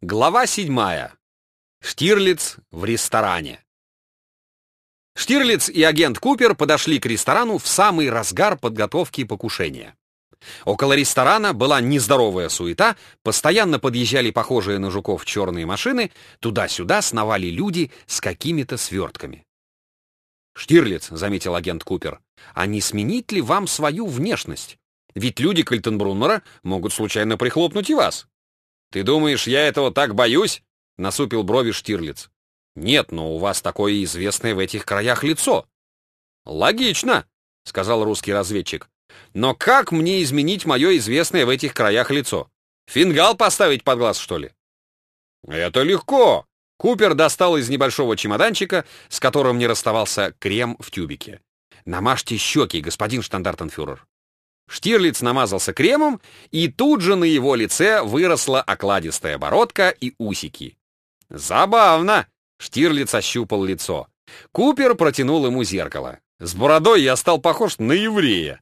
Глава седьмая. Штирлиц в ресторане. Штирлиц и агент Купер подошли к ресторану в самый разгар подготовки покушения. Около ресторана была нездоровая суета, постоянно подъезжали похожие на жуков черные машины, туда-сюда сновали люди с какими-то свертками. «Штирлиц», — заметил агент Купер, — «а не сменить ли вам свою внешность? Ведь люди Кальтенбруннера могут случайно прихлопнуть и вас». «Ты думаешь, я этого так боюсь?» — насупил брови Штирлиц. «Нет, но у вас такое известное в этих краях лицо». «Логично», — сказал русский разведчик. «Но как мне изменить мое известное в этих краях лицо? Фингал поставить под глаз, что ли?» «Это легко!» Купер достал из небольшого чемоданчика, с которым не расставался крем в тюбике. «Намажьте щеки, господин штандартенфюрер». Штирлиц намазался кремом, и тут же на его лице выросла окладистая бородка и усики. «Забавно!» — Штирлиц ощупал лицо. Купер протянул ему зеркало. «С бородой я стал похож на еврея».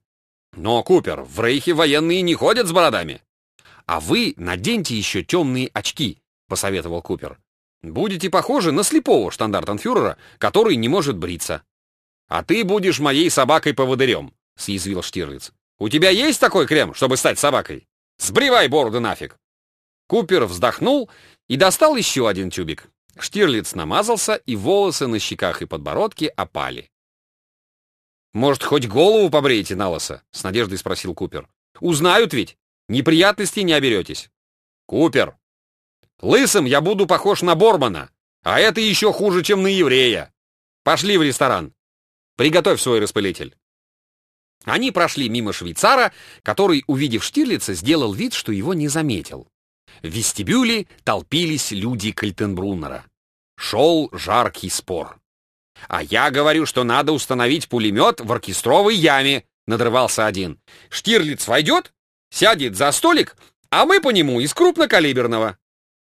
«Но, Купер, в Рейхе военные не ходят с бородами». «А вы наденьте еще темные очки», — посоветовал Купер. «Будете похожи на слепого штандартенфюрера, который не может бриться». «А ты будешь моей собакой-поводырем», — съязвил Штирлиц. У тебя есть такой крем, чтобы стать собакой? Сбривай бороду нафиг!» Купер вздохнул и достал еще один тюбик. Штирлиц намазался, и волосы на щеках и подбородке опали. «Может, хоть голову побреете на лысо?» — с надеждой спросил Купер. «Узнают ведь! Неприятностей не оберетесь!» «Купер! Лысым я буду похож на Бормана, а это еще хуже, чем на еврея! Пошли в ресторан! Приготовь свой распылитель!» Они прошли мимо швейцара, который, увидев Штирлица, сделал вид, что его не заметил. В вестибюле толпились люди Кальтенбруннера. Шел жаркий спор. «А я говорю, что надо установить пулемет в оркестровой яме», — надрывался один. «Штирлиц войдет, сядет за столик, а мы по нему из крупнокалиберного».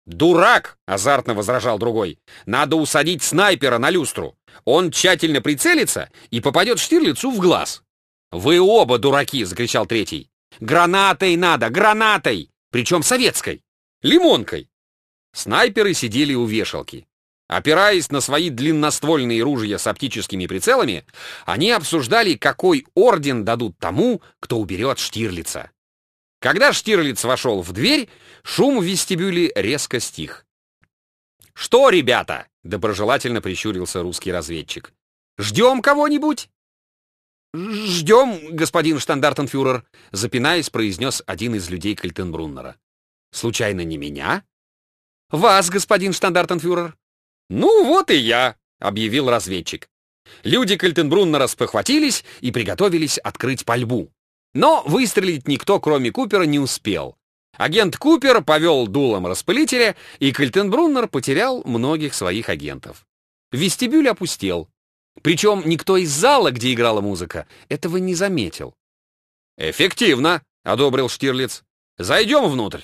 «Дурак!» — азартно возражал другой. «Надо усадить снайпера на люстру. Он тщательно прицелится и попадет Штирлицу в глаз». «Вы оба дураки!» — закричал третий. «Гранатой надо! Гранатой! Причем советской! Лимонкой!» Снайперы сидели у вешалки. Опираясь на свои длинноствольные ружья с оптическими прицелами, они обсуждали, какой орден дадут тому, кто уберет Штирлица. Когда Штирлиц вошел в дверь, шум в вестибюле резко стих. «Что, ребята?» — доброжелательно прищурился русский разведчик. «Ждем кого-нибудь?» «Ждем, господин штандартенфюрер», — запинаясь, произнес один из людей Кальтенбруннера. «Случайно не меня?» «Вас, господин штандартенфюрер». «Ну, вот и я», — объявил разведчик. Люди Кальтенбруннера спохватились и приготовились открыть пальбу. Но выстрелить никто, кроме Купера, не успел. Агент Купер повел дулом распылителя, и Кальтенбруннер потерял многих своих агентов. Вестибюль опустел. Причем никто из зала, где играла музыка, этого не заметил. «Эффективно», — одобрил Штирлиц. «Зайдем внутрь».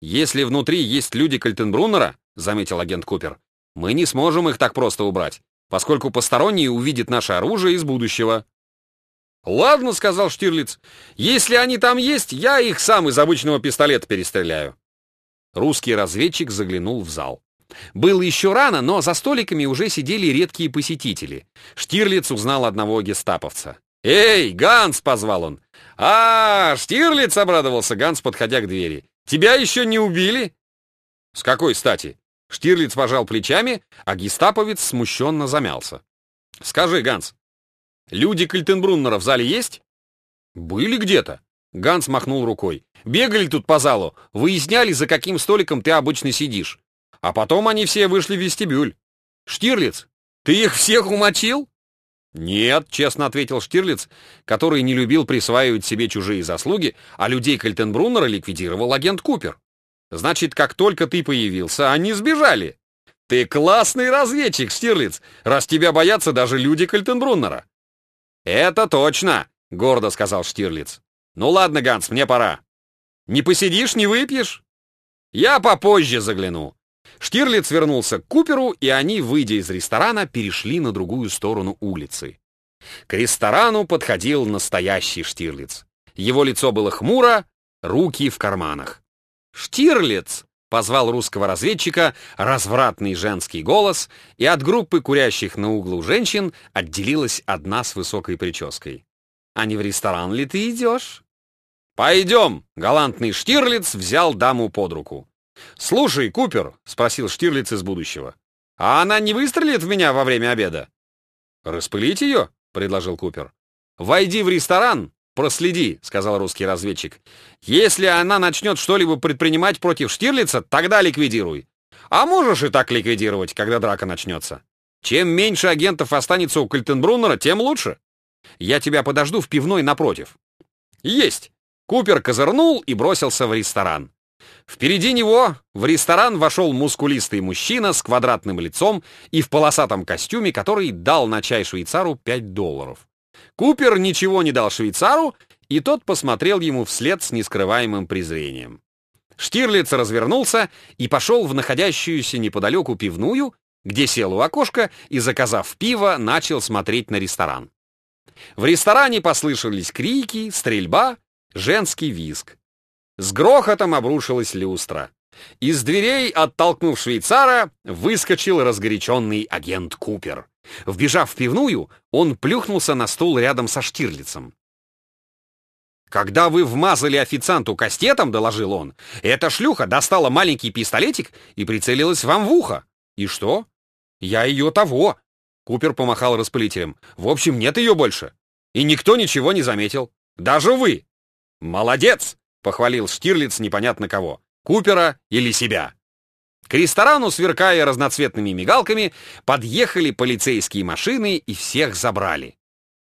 «Если внутри есть люди Кальтенбруннера», — заметил агент Купер, «мы не сможем их так просто убрать, поскольку посторонние увидят наше оружие из будущего». «Ладно», — сказал Штирлиц, «если они там есть, я их сам из обычного пистолета перестреляю». Русский разведчик заглянул в зал. Было еще рано, но за столиками уже сидели редкие посетители. Штирлиц узнал одного гестаповца. «Эй, Ганс!» — позвал он. «А, Штирлиц!» — обрадовался Ганс, подходя к двери. «Тебя еще не убили?» «С какой стати?» Штирлиц пожал плечами, а гестаповец смущенно замялся. «Скажи, Ганс, люди Кальтенбруннера в зале есть?» «Были где-то». Ганс махнул рукой. «Бегали тут по залу, выясняли, за каким столиком ты обычно сидишь. А потом они все вышли в вестибюль. Штирлиц, ты их всех умочил? «Нет», — честно ответил Штирлиц, который не любил присваивать себе чужие заслуги, а людей Кальтенбруннера ликвидировал агент Купер. «Значит, как только ты появился, они сбежали». «Ты классный разведчик, Штирлиц, раз тебя боятся даже люди Кальтенбруннера». «Это точно», — гордо сказал Штирлиц. «Ну ладно, Ганс, мне пора». «Не посидишь, не выпьешь?» «Я попозже загляну. Штирлиц вернулся к Куперу, и они, выйдя из ресторана, перешли на другую сторону улицы. К ресторану подходил настоящий Штирлиц. Его лицо было хмуро, руки в карманах. «Штирлиц!» позвал русского разведчика развратный женский голос, и от группы курящих на углу женщин отделилась одна с высокой прической. «А не в ресторан ли ты идешь?» «Пойдем!» — галантный Штирлиц взял даму под руку. «Слушай, Купер», — спросил Штирлиц из будущего, — «а она не выстрелит в меня во время обеда?» «Распылить ее?» — предложил Купер. «Войди в ресторан, проследи», — сказал русский разведчик. «Если она начнет что-либо предпринимать против Штирлица, тогда ликвидируй. А можешь и так ликвидировать, когда драка начнется. Чем меньше агентов останется у Кальтенбруннера, тем лучше. Я тебя подожду в пивной напротив». «Есть!» Купер козырнул и бросился в ресторан. Впереди него в ресторан вошел мускулистый мужчина с квадратным лицом и в полосатом костюме, который дал на чай швейцару 5 долларов. Купер ничего не дал швейцару, и тот посмотрел ему вслед с нескрываемым презрением. Штирлиц развернулся и пошел в находящуюся неподалеку пивную, где сел у окошка и, заказав пиво, начал смотреть на ресторан. В ресторане послышались крики, стрельба, женский визг. С грохотом обрушилась люстра. Из дверей, оттолкнув швейцара, выскочил разгоряченный агент Купер. Вбежав в пивную, он плюхнулся на стул рядом со Штирлицем. «Когда вы вмазали официанту кастетом, — доложил он, — эта шлюха достала маленький пистолетик и прицелилась вам в ухо. И что? Я ее того!» Купер помахал распылителем. «В общем, нет ее больше. И никто ничего не заметил. Даже вы!» «Молодец!» — похвалил Штирлиц непонятно кого. Купера или себя. К ресторану, сверкая разноцветными мигалками, подъехали полицейские машины и всех забрали.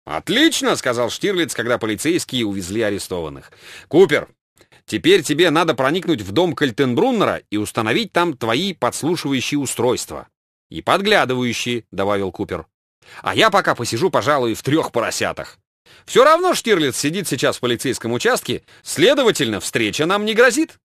«Отлично!» — сказал Штирлиц, когда полицейские увезли арестованных. «Купер, теперь тебе надо проникнуть в дом Кальтенбруннера и установить там твои подслушивающие устройства. И подглядывающие», — добавил Купер. «А я пока посижу, пожалуй, в трех поросятах. Все равно Штирлиц сидит сейчас в полицейском участке, следовательно, встреча нам не грозит».